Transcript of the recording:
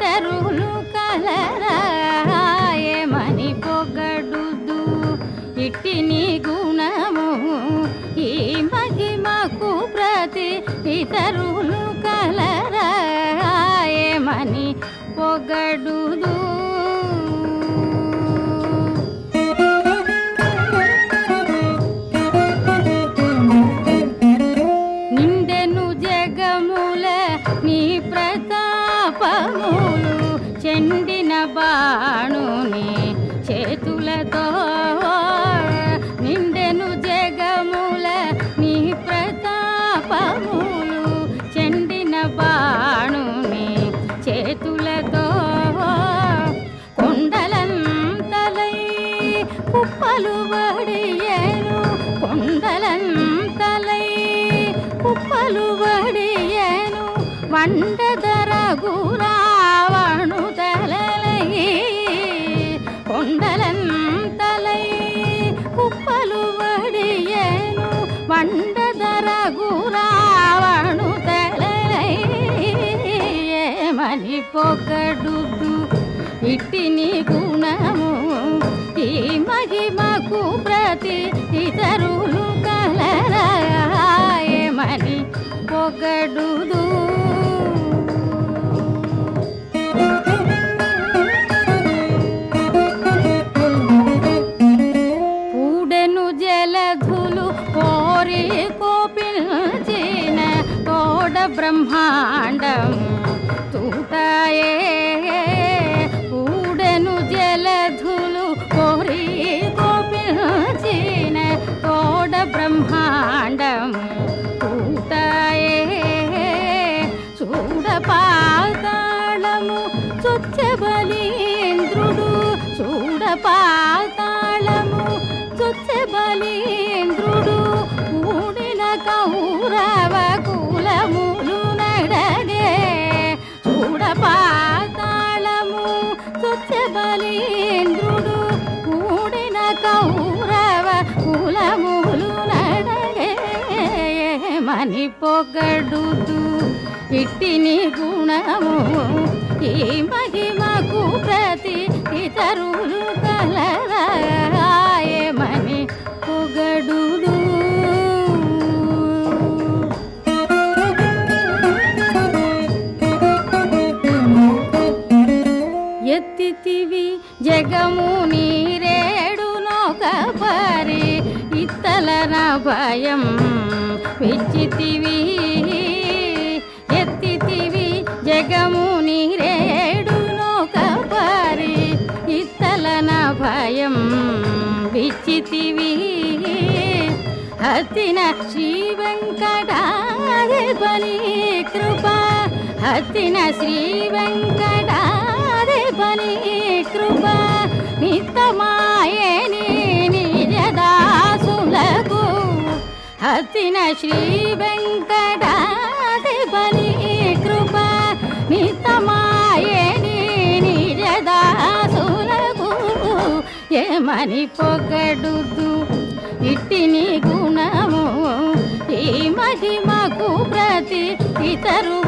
ఇతరులు కలరాయమని పొగడుదు. ఇట్టి నీ గుణము ఈ మహిమకు ప్రతి ఇతరులు కలరాయమని పొగడుదు. నిండెను జగముల నీ ప్రతాపము కుప్పలు వడియను వండదర గురావణు తలలై కొండలంతలై కుప్పలు వడియను వండదర గురావణు తలలై ఏమని పొగడుదు ఇట్టి నీ గుణము ఈ మహిమకు ప్ర జలధులు కోరి కోపిల్చిన తోడ బ్రహ్మాండం తూటాయే. పూడెను జలధులు కోరి కోపిల్చిన తోడ బ్రహ్మాండం తూటాయే. చూడ పాతాళము చొచ్చబలీంద్రుడు చూడ పా మని పొగడుదు గుణము ఈ మహిమకు ప్రతి ఇతరులు కలరాయమని పొగడు ఎత్తితివి జగము నీరేడు నోక పరి ఇత్తలన భయం విచ్చితివి ఎత్తితివి జగము నీరేడు నోక పరి ఇత్తలన భయం విచ్చితివి హతిన శ్రీ వెంకటాధిపని కృప. హతిన శ్రీ వెంకట హతిన శ్రీ వెంకటాధిపని కృప నితమాయని నిజదాసులకు ఏమని పొగడుదు ఇట్టిని గుణము ఈ మహిమకు ప్రతి ఇతరు